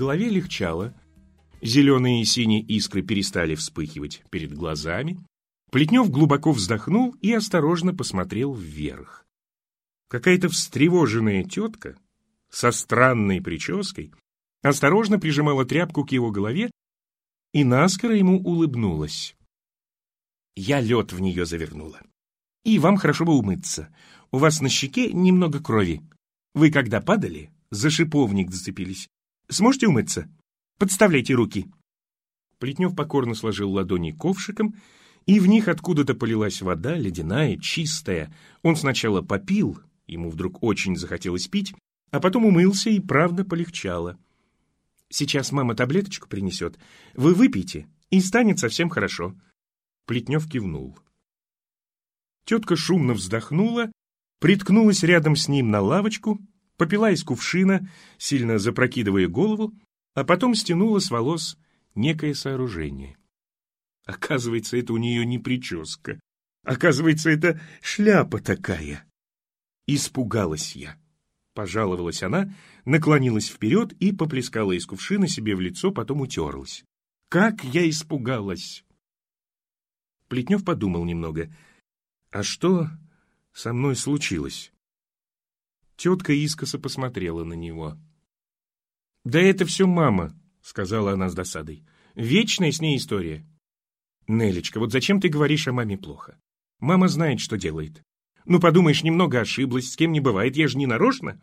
голове легчало. Зеленые и синие искры перестали вспыхивать перед глазами. Плетнев глубоко вздохнул и осторожно посмотрел вверх. Какая-то встревоженная тетка со странной прической осторожно прижимала тряпку к его голове и наскоро ему улыбнулась. Я лед в нее завернула. И вам хорошо бы умыться. У вас на щеке немного крови. Вы когда падали, за шиповник зацепились. Сможете умыться? Подставляйте руки. Плетнев покорно сложил ладони ковшиком, и в них откуда-то полилась вода, ледяная, чистая. Он сначала попил, ему вдруг очень захотелось пить, а потом умылся, и правда полегчало. Сейчас мама таблеточку принесет. Вы выпейте, и станет совсем хорошо. Плетнев кивнул. Тетка шумно вздохнула, приткнулась рядом с ним на лавочку, попила из кувшина, сильно запрокидывая голову, а потом стянула с волос некое сооружение. Оказывается, это у нее не прическа. Оказывается, это шляпа такая. Испугалась я. Пожаловалась она, наклонилась вперед и поплескала из кувшина себе в лицо, потом утерлась. Как я испугалась! Плетнев подумал немного. А что со мной случилось? Тетка искоса посмотрела на него. «Да это все мама», — сказала она с досадой. «Вечная с ней история». «Нелечка, вот зачем ты говоришь о маме плохо? Мама знает, что делает. Ну, подумаешь, немного ошиблась, с кем не бывает, я же не нарочно.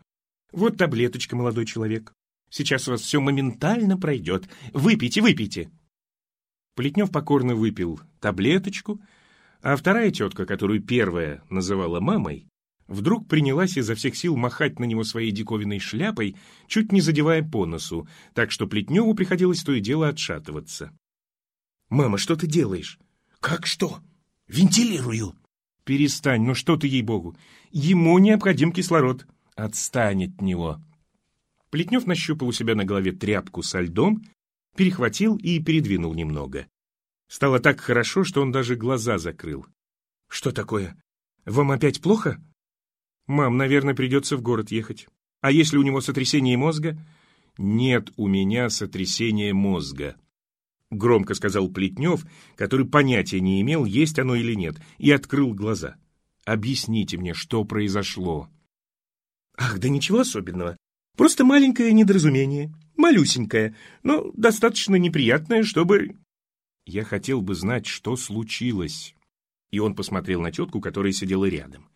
Вот таблеточка, молодой человек. Сейчас у вас все моментально пройдет. Выпейте, выпейте». Плетнев покорно выпил таблеточку, а вторая тетка, которую первая называла мамой, вдруг принялась изо всех сил махать на него своей диковинной шляпой, чуть не задевая по носу, так что Плетневу приходилось то и дело отшатываться. «Мама, что ты делаешь?» «Как что? Вентилирую!» «Перестань, ну что ты, ей-богу! Ему необходим кислород!» «Отстань от него!» Плетнев нащупал у себя на голове тряпку со льдом перехватил и передвинул немного. Стало так хорошо, что он даже глаза закрыл. «Что такое? Вам опять плохо?» «Мам, наверное, придется в город ехать. А если у него сотрясение мозга?» «Нет у меня сотрясения мозга», — громко сказал Плетнев, который понятия не имел, есть оно или нет, и открыл глаза. «Объясните мне, что произошло?» «Ах, да ничего особенного. Просто маленькое недоразумение малюсенькая, но достаточно неприятная, чтобы... Я хотел бы знать, что случилось. И он посмотрел на тетку, которая сидела рядом.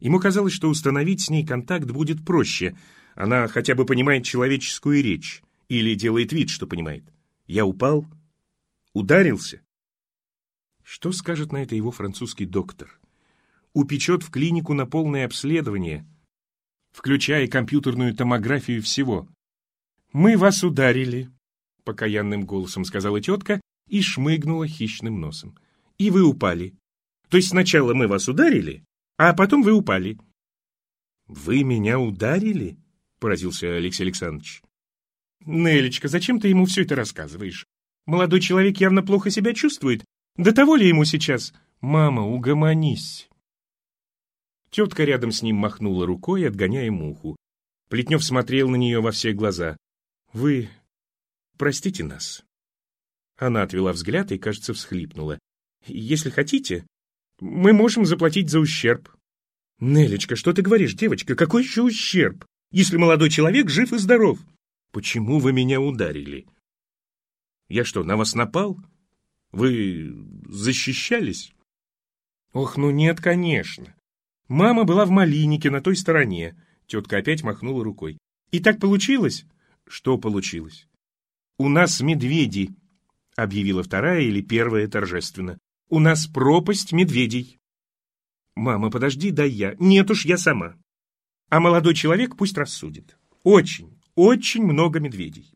Ему казалось, что установить с ней контакт будет проще. Она хотя бы понимает человеческую речь. Или делает вид, что понимает. Я упал? Ударился? Что скажет на это его французский доктор? Упечет в клинику на полное обследование, включая компьютерную томографию всего. «Мы вас ударили», — покаянным голосом сказала тетка и шмыгнула хищным носом. «И вы упали. То есть сначала мы вас ударили, а потом вы упали». «Вы меня ударили?» — поразился Алексей Александрович. «Нелечка, зачем ты ему все это рассказываешь? Молодой человек явно плохо себя чувствует. До того ли ему сейчас? Мама, угомонись!» Тетка рядом с ним махнула рукой, отгоняя муху. Плетнев смотрел на нее во все глаза. Вы простите нас?» Она отвела взгляд и, кажется, всхлипнула. «Если хотите, мы можем заплатить за ущерб». «Нелечка, что ты говоришь, девочка? Какой еще ущерб, если молодой человек жив и здоров?» «Почему вы меня ударили?» «Я что, на вас напал? Вы защищались?» «Ох, ну нет, конечно. Мама была в малинике на той стороне». Тетка опять махнула рукой. «И так получилось, что получилось? «У нас медведи», — объявила вторая или первая торжественно. «У нас пропасть медведей». «Мама, подожди, дай я». «Нет уж, я сама». А молодой человек пусть рассудит. Очень, очень много медведей.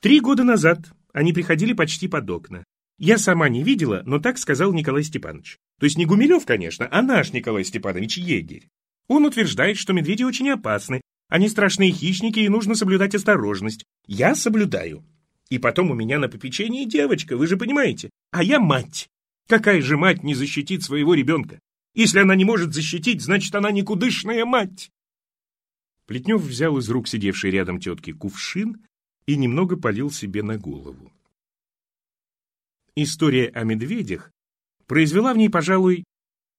Три года назад они приходили почти под окна. Я сама не видела, но так сказал Николай Степанович. То есть не Гумилев, конечно, а наш Николай Степанович егерь. Он утверждает, что медведи очень опасны, они страшные хищники, и нужно соблюдать осторожность. Я соблюдаю. И потом у меня на попечении девочка, вы же понимаете. А я мать. Какая же мать не защитит своего ребенка? Если она не может защитить, значит, она никудышная мать. Плетнев взял из рук сидевшей рядом тетки кувшин, и немного полил себе на голову. История о медведях произвела в ней, пожалуй,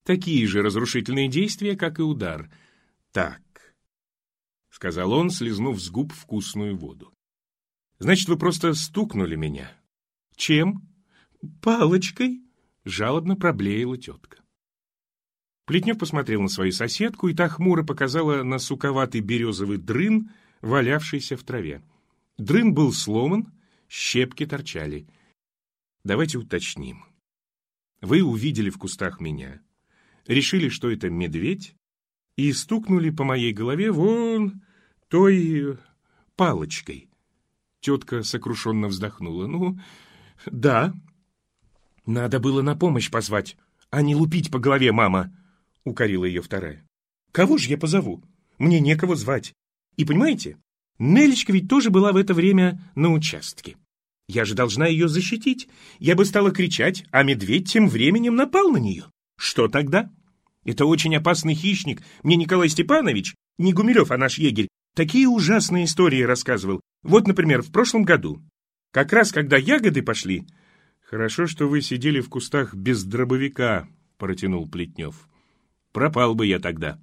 такие же разрушительные действия, как и удар. «Так», — сказал он, слезнув с губ вкусную воду. «Значит, вы просто стукнули меня». «Чем?» «Палочкой», — жалобно проблеяла тетка. Плетнев посмотрел на свою соседку, и та хмуро показала на суковатый березовый дрын, валявшийся в траве. Дрын был сломан, щепки торчали — Давайте уточним. Вы увидели в кустах меня, решили, что это медведь, и стукнули по моей голове вон той палочкой. Тетка сокрушенно вздохнула. Ну, да. Надо было на помощь позвать, а не лупить по голове, мама, укорила ее вторая. Кого же я позову? Мне некого звать. И понимаете, Нелечка ведь тоже была в это время на участке. Я же должна ее защитить. Я бы стала кричать, а медведь тем временем напал на нее. Что тогда? Это очень опасный хищник. Мне Николай Степанович, не Гумилев, а наш егерь, такие ужасные истории рассказывал. Вот, например, в прошлом году. Как раз когда ягоды пошли... Хорошо, что вы сидели в кустах без дробовика, протянул Плетнев. Пропал бы я тогда.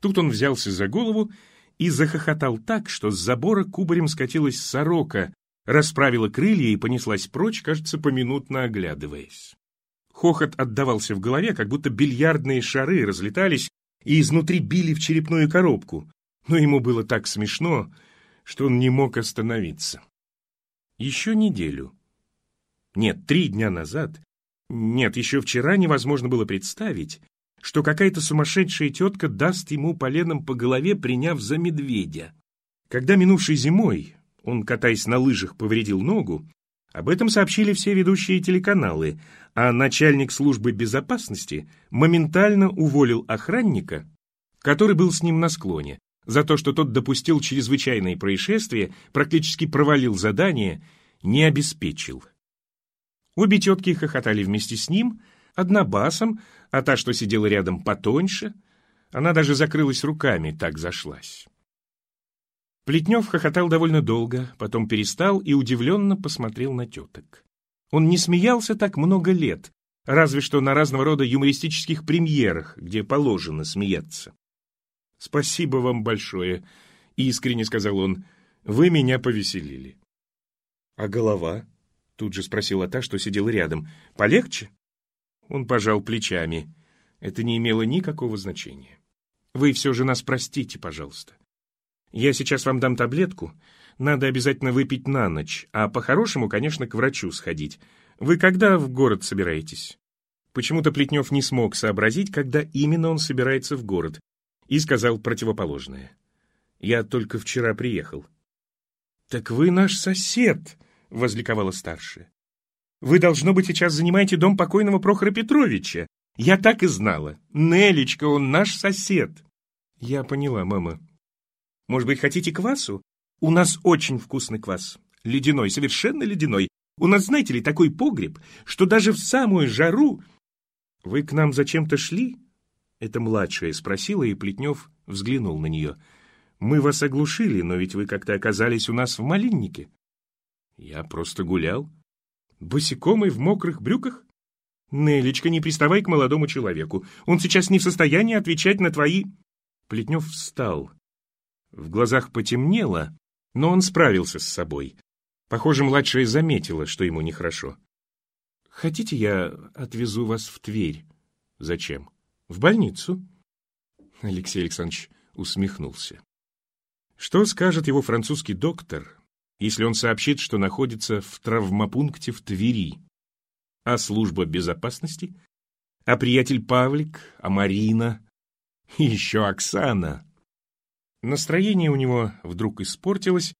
Тут он взялся за голову и захохотал так, что с забора кубарем скатилась сорока, расправила крылья и понеслась прочь, кажется, поминутно оглядываясь. Хохот отдавался в голове, как будто бильярдные шары разлетались и изнутри били в черепную коробку, но ему было так смешно, что он не мог остановиться. Еще неделю. Нет, три дня назад. Нет, еще вчера невозможно было представить, что какая-то сумасшедшая тетка даст ему поленом по голове, приняв за медведя. Когда минувшей зимой он, катаясь на лыжах, повредил ногу, об этом сообщили все ведущие телеканалы, а начальник службы безопасности моментально уволил охранника, который был с ним на склоне, за то, что тот допустил чрезвычайное происшествие, практически провалил задание, не обеспечил. Обе тетки хохотали вместе с ним, одна басом, а та, что сидела рядом, потоньше. Она даже закрылась руками, так зашлась. Плетнев хохотал довольно долго, потом перестал и удивленно посмотрел на теток. Он не смеялся так много лет, разве что на разного рода юмористических премьерах, где положено смеяться. «Спасибо вам большое», — искренне сказал он, — «вы меня повеселили». «А голова?» — тут же спросила та, что сидела рядом. «Полегче?» Он пожал плечами. Это не имело никакого значения. «Вы все же нас простите, пожалуйста. Я сейчас вам дам таблетку. Надо обязательно выпить на ночь, а по-хорошему, конечно, к врачу сходить. Вы когда в город собираетесь?» Почему-то Плетнев не смог сообразить, когда именно он собирается в город, и сказал противоположное. «Я только вчера приехал». «Так вы наш сосед», — возликовала старшая. «Вы, должно быть, сейчас занимаете дом покойного Прохора Петровича. Я так и знала. Нелечка, он наш сосед». «Я поняла, мама», может быть, хотите квасу? У нас очень вкусный квас. Ледяной, совершенно ледяной. У нас, знаете ли, такой погреб, что даже в самую жару... Вы к нам зачем-то шли? Это младшая спросила, и Плетнев взглянул на нее. Мы вас оглушили, но ведь вы как-то оказались у нас в малиннике. Я просто гулял. Босиком и в мокрых брюках? Нелечка, не приставай к молодому человеку. Он сейчас не в состоянии отвечать на твои... Плетнев встал. В глазах потемнело, но он справился с собой. Похоже, младшая заметила, что ему нехорошо. «Хотите, я отвезу вас в Тверь?» «Зачем?» «В больницу». Алексей Александрович усмехнулся. Что скажет его французский доктор, если он сообщит, что находится в травмопункте в Твери? А служба безопасности? А приятель Павлик? А Марина? И еще Оксана? Настроение у него вдруг испортилось,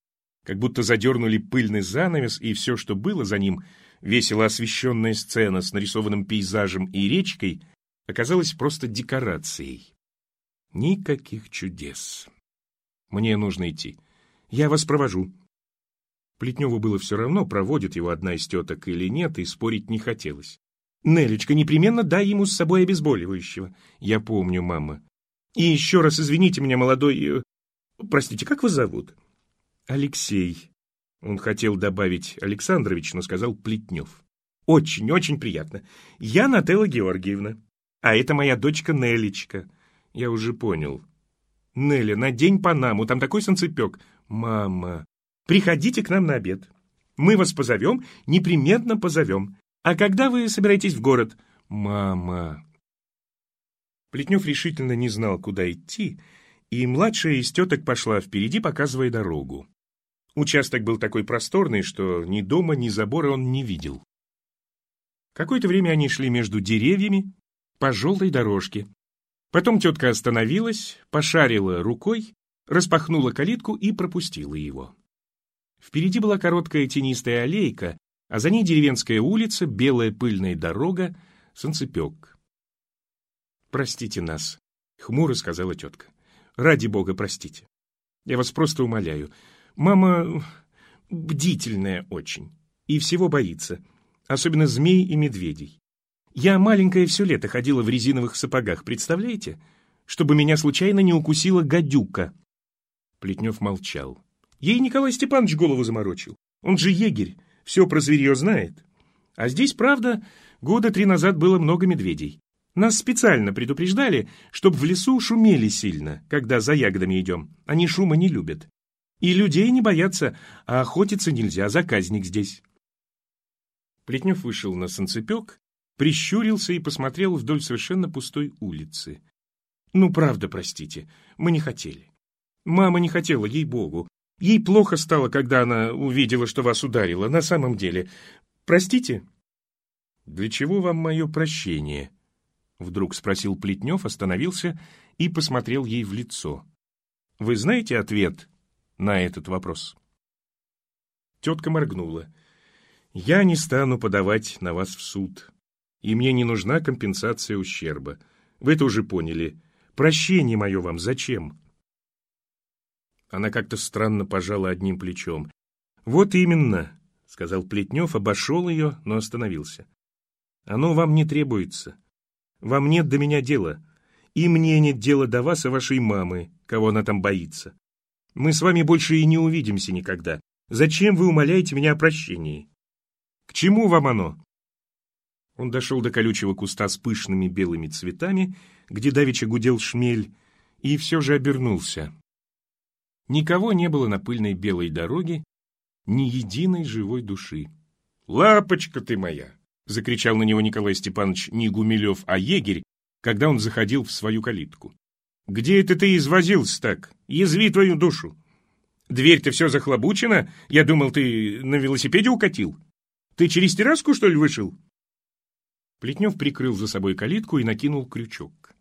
как будто задернули пыльный занавес, и все, что было за ним, весело освещенная сцена с нарисованным пейзажем и речкой, оказалась просто декорацией. Никаких чудес. Мне нужно идти. Я вас провожу. Плетневу было все равно, проводит его одна из теток или нет, и спорить не хотелось. «Нелечка, непременно дай ему с собой обезболивающего». «Я помню, мама». «И еще раз извините меня, молодой... Простите, как вас зовут? Алексей. Он хотел добавить Александрович, но сказал Плетнев. Очень, очень приятно. Я Нателла Георгиевна, а это моя дочка Нелечка. Я уже понял. Неля, надень панаму, там такой санцепек. Мама, приходите к нам на обед. Мы вас позовем, непременно позовем. А когда вы собираетесь в город? Мама. Плетнев решительно не знал, куда идти, и младшая из теток пошла впереди, показывая дорогу. Участок был такой просторный, что ни дома, ни забора он не видел. Какое-то время они шли между деревьями по желтой дорожке. Потом тетка остановилась, пошарила рукой, распахнула калитку и пропустила его. Впереди была короткая тенистая аллейка, а за ней деревенская улица, белая пыльная дорога, санцепек. «Простите нас», — хмуро сказала тетка. «Ради бога, простите. Я вас просто умоляю. Мама бдительная очень и всего боится, особенно змей и медведей. Я маленькая все лето ходила в резиновых сапогах, представляете? Чтобы меня случайно не укусила гадюка». Плетнев молчал. Ей Николай Степанович голову заморочил. Он же егерь, все про зверье знает. А здесь, правда, года три назад было много медведей. Нас специально предупреждали, чтобы в лесу шумели сильно, когда за ягодами идем. Они шума не любят. И людей не боятся, а охотиться нельзя, заказник здесь. Плетнев вышел на санцепек, прищурился и посмотрел вдоль совершенно пустой улицы. Ну, правда, простите, мы не хотели. Мама не хотела, ей-богу. Ей плохо стало, когда она увидела, что вас ударила, на самом деле. Простите?» «Для чего вам мое прощение?» Вдруг спросил Плетнев, остановился и посмотрел ей в лицо. «Вы знаете ответ на этот вопрос?» Тетка моргнула. «Я не стану подавать на вас в суд, и мне не нужна компенсация ущерба. Вы это уже поняли. Прощение мое вам зачем?» Она как-то странно пожала одним плечом. «Вот именно», — сказал Плетнев, обошел ее, но остановился. «Оно вам не требуется. Вам нет до меня дела. И мне нет дела до вас и вашей мамы, кого она там боится. Мы с вами больше и не увидимся никогда. Зачем вы умоляете меня о прощении? К чему вам оно?» Он дошел до колючего куста с пышными белыми цветами, где давеча гудел шмель, и все же обернулся. Никого не было на пыльной белой дороге, ни единой живой души. «Лапочка ты моя!» — закричал на него Николай Степанович не Гумилев, а егерь, когда он заходил в свою калитку. «Где это ты извозился так? Язви твою душу! Дверь-то все захлобучена, я думал, ты на велосипеде укатил. Ты через терраску, что ли, вышел?» Плетнев прикрыл за собой калитку и накинул крючок.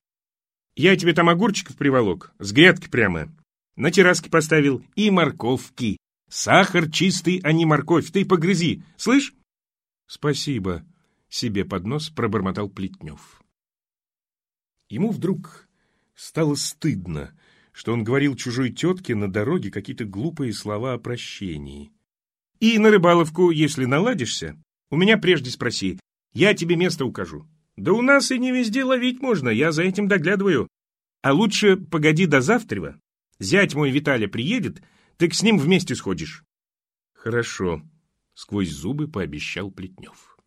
«Я тебе там огурчиков приволок, с грядки прямо на терраске поставил и морковки. Сахар чистый, а не морковь, ты погрызи, слышь? Спасибо, себе под нос пробормотал Плетнев. Ему вдруг стало стыдно, что он говорил чужой тетке на дороге какие-то глупые слова о прощении. И на рыбаловку, если наладишься, у меня прежде спроси, я тебе место укажу. Да у нас и не везде ловить можно, я за этим доглядываю. А лучше погоди до завтра, Зять мой Виталя приедет, ты с ним вместе сходишь. Хорошо, сквозь зубы пообещал Плетнев.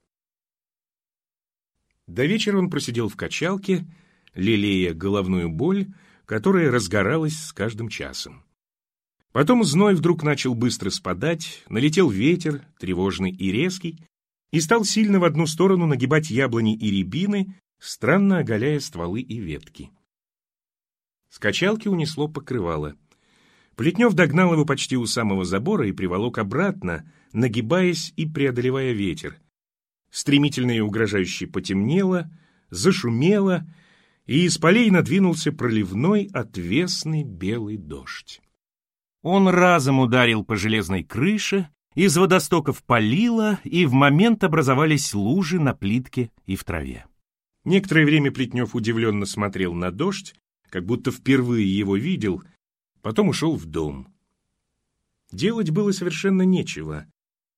До вечера он просидел в качалке, лелея головную боль, которая разгоралась с каждым часом. Потом зной вдруг начал быстро спадать, налетел ветер, тревожный и резкий, и стал сильно в одну сторону нагибать яблони и рябины, странно оголяя стволы и ветки. С унесло покрывало. Плетнев догнал его почти у самого забора и приволок обратно, нагибаясь и преодолевая ветер. Стремительно и угрожающе потемнело, зашумело, и из полей надвинулся проливной отвесный белый дождь. Он разом ударил по железной крыше, из водостоков полило, и в момент образовались лужи на плитке и в траве. Некоторое время Плетнев удивленно смотрел на дождь, как будто впервые его видел, потом ушел в дом. Делать было совершенно нечего.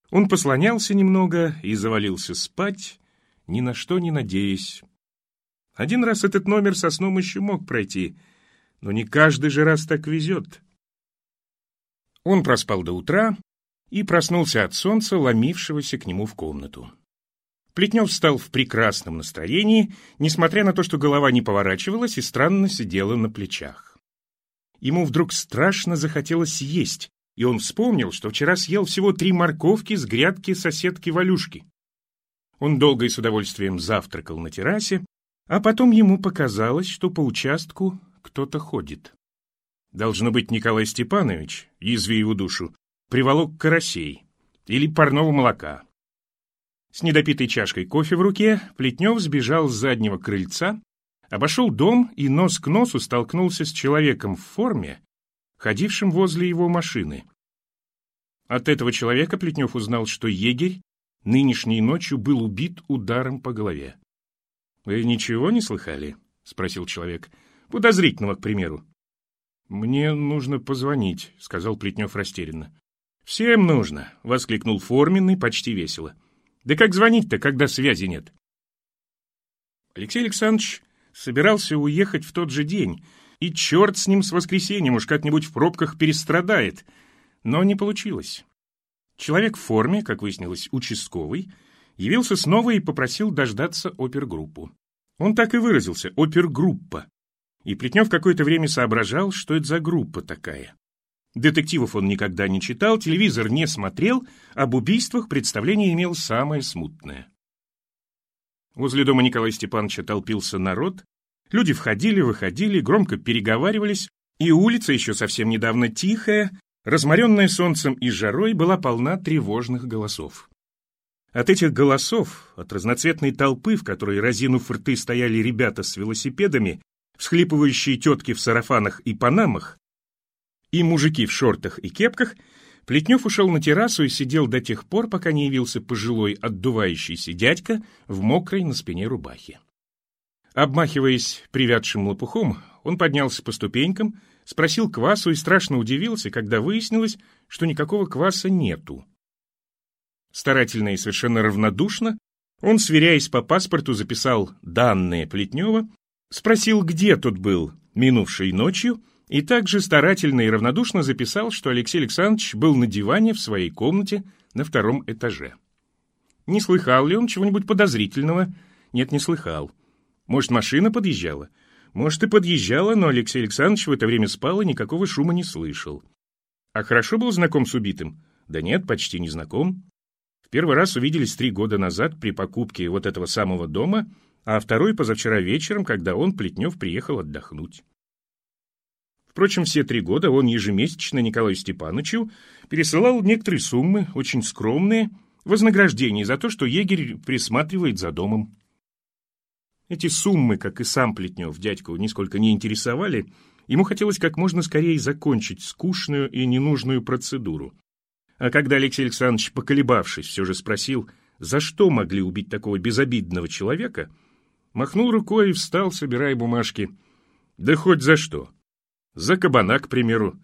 Он послонялся немного и завалился спать, ни на что не надеясь. Один раз этот номер со сном еще мог пройти, но не каждый же раз так везет. Он проспал до утра и проснулся от солнца, ломившегося к нему в комнату. Плетнев встал в прекрасном настроении, несмотря на то, что голова не поворачивалась и странно сидела на плечах. Ему вдруг страшно захотелось есть, и он вспомнил, что вчера съел всего три морковки с грядки соседки Валюшки. Он долго и с удовольствием завтракал на террасе, а потом ему показалось, что по участку кто-то ходит. Должно быть, Николай Степанович, язви его душу, приволок карасей или парного молока. С недопитой чашкой кофе в руке Плетнев сбежал с заднего крыльца, обошел дом и нос к носу столкнулся с человеком в форме, ходившим возле его машины. От этого человека Плетнев узнал, что егерь нынешней ночью был убит ударом по голове. «Вы ничего не слыхали?» — спросил человек. «Подозрительного, к примеру». «Мне нужно позвонить», — сказал Плетнев растерянно. «Всем нужно», — воскликнул Форменный почти весело. «Да как звонить-то, когда связи нет?» Алексей Александрович собирался уехать в тот же день, и черт с ним с воскресеньем уж как-нибудь в пробках перестрадает. Но не получилось. Человек в форме, как выяснилось, участковый, явился снова и попросил дождаться опергруппу. Он так и выразился — опергруппа. И Плетнев какое-то время соображал, что это за группа такая. Детективов он никогда не читал, телевизор не смотрел, об убийствах представление имел самое смутное. Возле дома Николая Степановича толпился народ, люди входили, выходили, громко переговаривались, и улица, еще совсем недавно тихая, разморенная солнцем и жарой, была полна тревожных голосов. От этих голосов, от разноцветной толпы, в которой разинув рты стояли ребята с велосипедами, всхлипывающие тетки в сарафанах и панамах, и мужики в шортах и кепках, Плетнев ушел на террасу и сидел до тех пор, пока не явился пожилой отдувающийся дядька в мокрой на спине рубахе. Обмахиваясь привядшим лопухом, он поднялся по ступенькам, спросил квасу и страшно удивился, когда выяснилось, что никакого кваса нету. Старательно и совершенно равнодушно он, сверяясь по паспорту, записал данные Плетнева, спросил, где тот был минувшей ночью, и также старательно и равнодушно записал, что Алексей Александрович был на диване в своей комнате на втором этаже. Не слыхал ли он чего-нибудь подозрительного? Нет, не слыхал. Может, машина подъезжала? Может, и подъезжала, но Алексей Александрович в это время спал и никакого шума не слышал. А хорошо был знаком с убитым? Да нет, почти не знаком. В первый раз увиделись три года назад при покупке вот этого самого дома, а второй позавчера вечером, когда он, Плетнев, приехал отдохнуть. Впрочем, все три года он ежемесячно Николаю Степановичу пересылал некоторые суммы, очень скромные, вознаграждение за то, что егерь присматривает за домом. Эти суммы, как и сам Плетнев, дядьку нисколько не интересовали, ему хотелось как можно скорее закончить скучную и ненужную процедуру. А когда Алексей Александрович, поколебавшись, все же спросил, за что могли убить такого безобидного человека, махнул рукой и встал, собирая бумажки. Да хоть за что. За кабана, к примеру.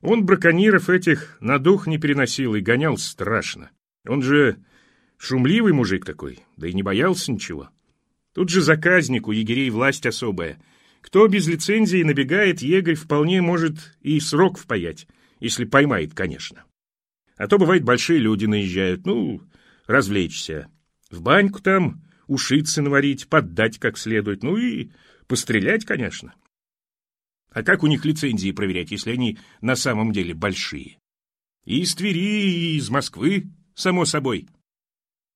Он браконьеров этих на дух не переносил и гонял страшно. Он же шумливый мужик такой, да и не боялся ничего. Тут же заказник, у егерей власть особая. Кто без лицензии набегает, егорь вполне может и срок впаять, если поймает, конечно. А то, бывает, большие люди наезжают, ну, развлечься. В баньку там, ушиться наварить, поддать как следует, ну и пострелять, конечно. А как у них лицензии проверять, если они на самом деле большие? И из Твери, и из Москвы, само собой.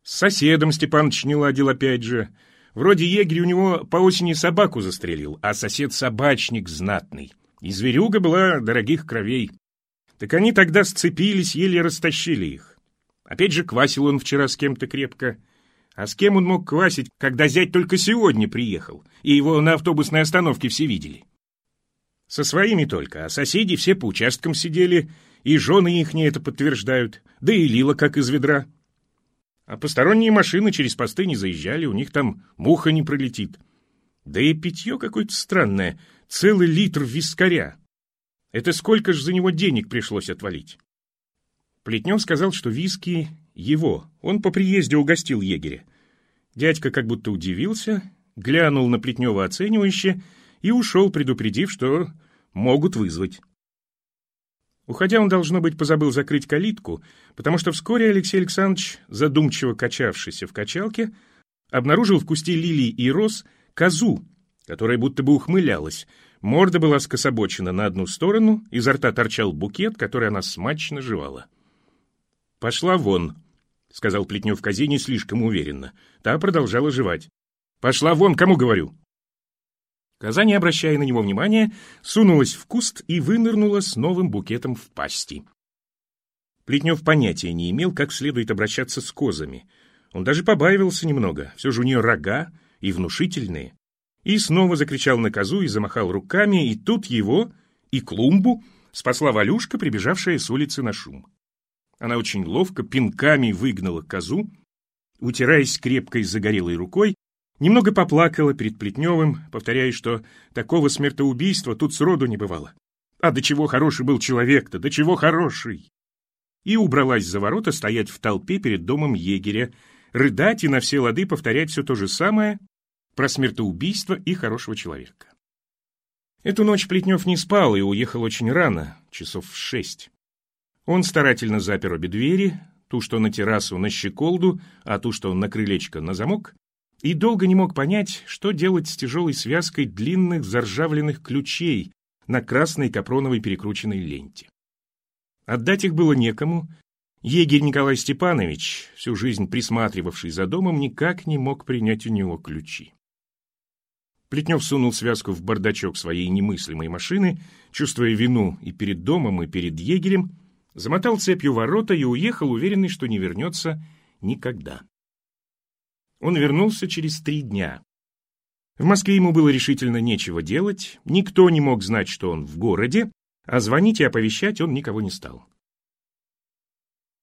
С соседом Степаныч не ладил опять же. Вроде егерь у него по осени собаку застрелил, а сосед собачник знатный. И зверюга была дорогих кровей. Так они тогда сцепились, еле растащили их. Опять же квасил он вчера с кем-то крепко. А с кем он мог квасить, когда зять только сегодня приехал, и его на автобусной остановке все видели? Со своими только, а соседи все по участкам сидели, и жены их не это подтверждают, да и лило как из ведра. А посторонние машины через посты не заезжали, у них там муха не пролетит. Да и питье какое-то странное, целый литр вискаря. Это сколько ж за него денег пришлось отвалить? Плетнев сказал, что виски его, он по приезде угостил егеря. Дядька как будто удивился, глянул на Плетнева оценивающе и ушел, предупредив, что могут вызвать. Уходя, он, должно быть, позабыл закрыть калитку, потому что вскоре Алексей Александрович, задумчиво качавшийся в качалке, обнаружил в кусте лилий и роз козу, которая будто бы ухмылялась. Морда была скособочена на одну сторону, изо рта торчал букет, который она смачно жевала. «Пошла вон», — сказал Плетнев козе не слишком уверенно. Та продолжала жевать. «Пошла вон, кому говорю?» Коза, не обращая на него внимания, сунулась в куст и вынырнула с новым букетом в пасти. Плетнев понятия не имел, как следует обращаться с козами. Он даже побаивался немного, все же у нее рога и внушительные. И снова закричал на козу и замахал руками, и тут его, и клумбу, спасла Валюшка, прибежавшая с улицы на шум. Она очень ловко пинками выгнала козу, утираясь крепкой загорелой рукой, Немного поплакала перед Плетневым, повторяя, что такого смертоубийства тут сроду не бывало. А до чего хороший был человек-то, до чего хороший! И убралась за ворота стоять в толпе перед домом егеря, рыдать и на все лады повторять все то же самое про смертоубийство и хорошего человека. Эту ночь Плетнев не спал и уехал очень рано, часов в шесть. Он старательно запер обе двери, ту, что на террасу, на щеколду, а ту, что на крылечко, на замок, и долго не мог понять, что делать с тяжелой связкой длинных заржавленных ключей на красной капроновой перекрученной ленте. Отдать их было некому. Егерь Николай Степанович, всю жизнь присматривавший за домом, никак не мог принять у него ключи. Плетнев сунул связку в бардачок своей немыслимой машины, чувствуя вину и перед домом, и перед егерем, замотал цепью ворота и уехал, уверенный, что не вернется никогда. Он вернулся через три дня. В Москве ему было решительно нечего делать, никто не мог знать, что он в городе, а звонить и оповещать он никого не стал.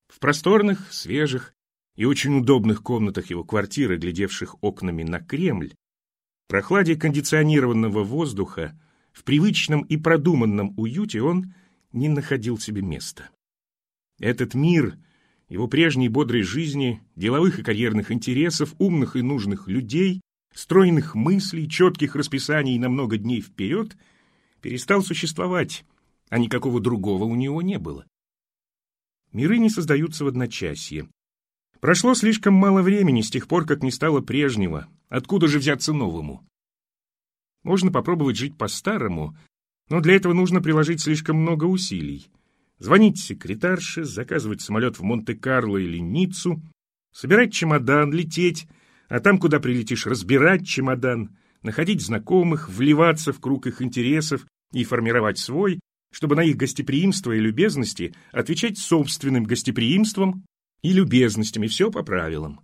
В просторных, свежих и очень удобных комнатах его квартиры, глядевших окнами на Кремль, прохладе кондиционированного воздуха, в привычном и продуманном уюте он не находил себе места. Этот мир — его прежней бодрой жизни, деловых и карьерных интересов, умных и нужных людей, стройных мыслей, четких расписаний на много дней вперед, перестал существовать, а никакого другого у него не было. Миры не создаются в одночасье. Прошло слишком мало времени с тех пор, как не стало прежнего. Откуда же взяться новому? Можно попробовать жить по-старому, но для этого нужно приложить слишком много усилий звонить секретарше, заказывать самолет в Монте-Карло или Ниццу, собирать чемодан, лететь, а там, куда прилетишь, разбирать чемодан, находить знакомых, вливаться в круг их интересов и формировать свой, чтобы на их гостеприимство и любезности отвечать собственным гостеприимством и любезностями, все по правилам.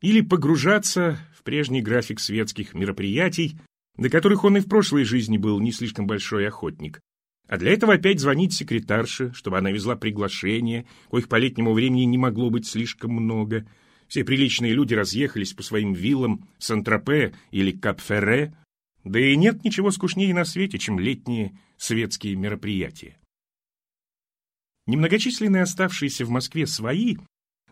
Или погружаться в прежний график светских мероприятий, до которых он и в прошлой жизни был не слишком большой охотник, а для этого опять звонить секретарше, чтобы она везла приглашение, коих по летнему времени не могло быть слишком много. Все приличные люди разъехались по своим виллам в Сан-Тропе или Кап-Ферре. Да и нет ничего скучнее на свете, чем летние светские мероприятия. Немногочисленные оставшиеся в Москве свои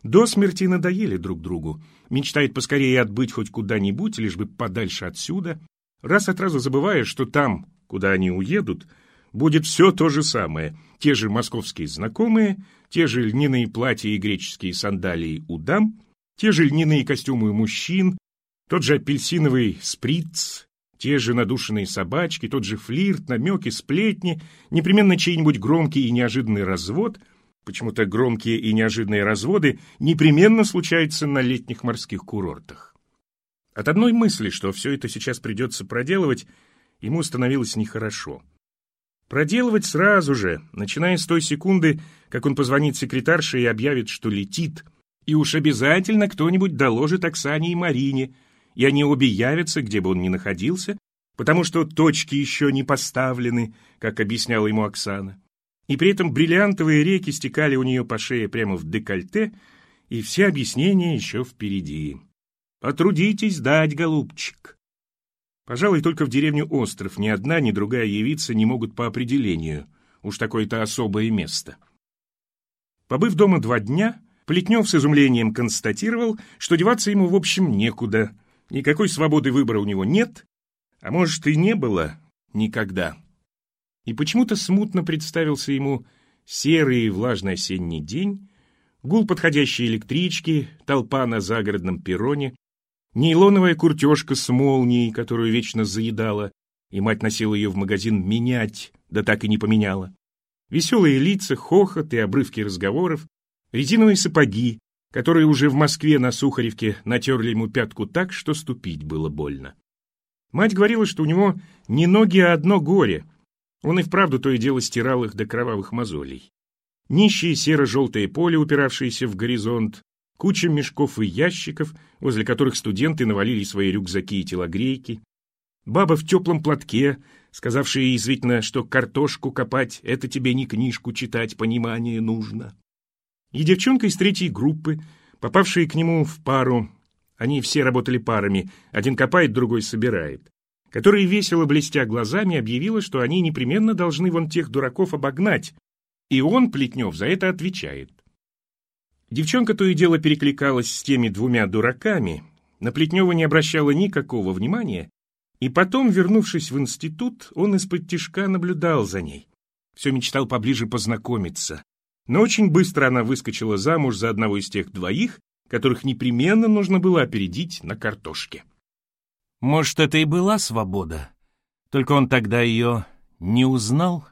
до смерти надоели друг другу, мечтают поскорее отбыть хоть куда-нибудь, лишь бы подальше отсюда, раз от разу забывая, что там, куда они уедут, будет все то же самое. Те же московские знакомые, те же льняные платья и греческие сандалии у дам, те же льняные костюмы у мужчин, тот же апельсиновый сприц, те же надушенные собачки, тот же флирт, намеки, сплетни, непременно чей-нибудь громкий и неожиданный развод. Почему-то громкие и неожиданные разводы непременно случаются на летних морских курортах. От одной мысли, что все это сейчас придется проделывать, ему становилось нехорошо. Проделывать сразу же, начиная с той секунды, как он позвонит секретарше и объявит, что летит. И уж обязательно кто-нибудь доложит Оксане и Марине, и они обе явятся, где бы он ни находился, потому что точки еще не поставлены, как объясняла ему Оксана. И при этом бриллиантовые реки стекали у нее по шее прямо в декольте, и все объяснения еще впереди. «Потрудитесь дать, голубчик». Пожалуй, только в деревню Остров ни одна, ни другая явиться не могут по определению. Уж такое-то особое место. Побыв дома два дня, Плетнев с изумлением констатировал, что деваться ему, в общем, некуда. Никакой свободы выбора у него нет, а может и не было никогда. И почему-то смутно представился ему Серый и влажный осенний день, гул подходящей электрички, толпа на загородном перроне, нейлоновая куртежка с молнией, которую вечно заедала, и мать носила ее в магазин менять, да так и не поменяла. Веселые лица, хохот и обрывки разговоров, резиновые сапоги, которые уже в Москве на Сухаревке натерли ему пятку так, что ступить было больно. Мать говорила, что у него не ноги, а одно горе. Он и вправду то и дело стирал их до кровавых мозолей. Нищие серо-желтое поле, упиравшееся в горизонт, куча мешков и ящиков, возле которых студенты навалили свои рюкзаки и телогрейки, баба в теплом платке, сказавшая язвительно, что картошку копать — это тебе не книжку читать, понимание нужно. И девчонка из третьей группы, попавшая к нему в пару, они все работали парами, один копает, другой собирает, которая, весело блестя глазами, объявила, что они непременно должны вон тех дураков обогнать, и он, Плетнев, за это отвечает. Девчонка то и дело перекликалась с теми двумя дураками, на Плетнева не обращала никакого внимания, и потом, вернувшись в институт, он из-под тишка наблюдал за ней. Все мечтал поближе познакомиться. Но очень быстро она выскочила замуж за одного из тех двоих, которых непременно нужно было опередить на картошке. Может, это и была свобода, только он тогда ее не узнал?